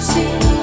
sim.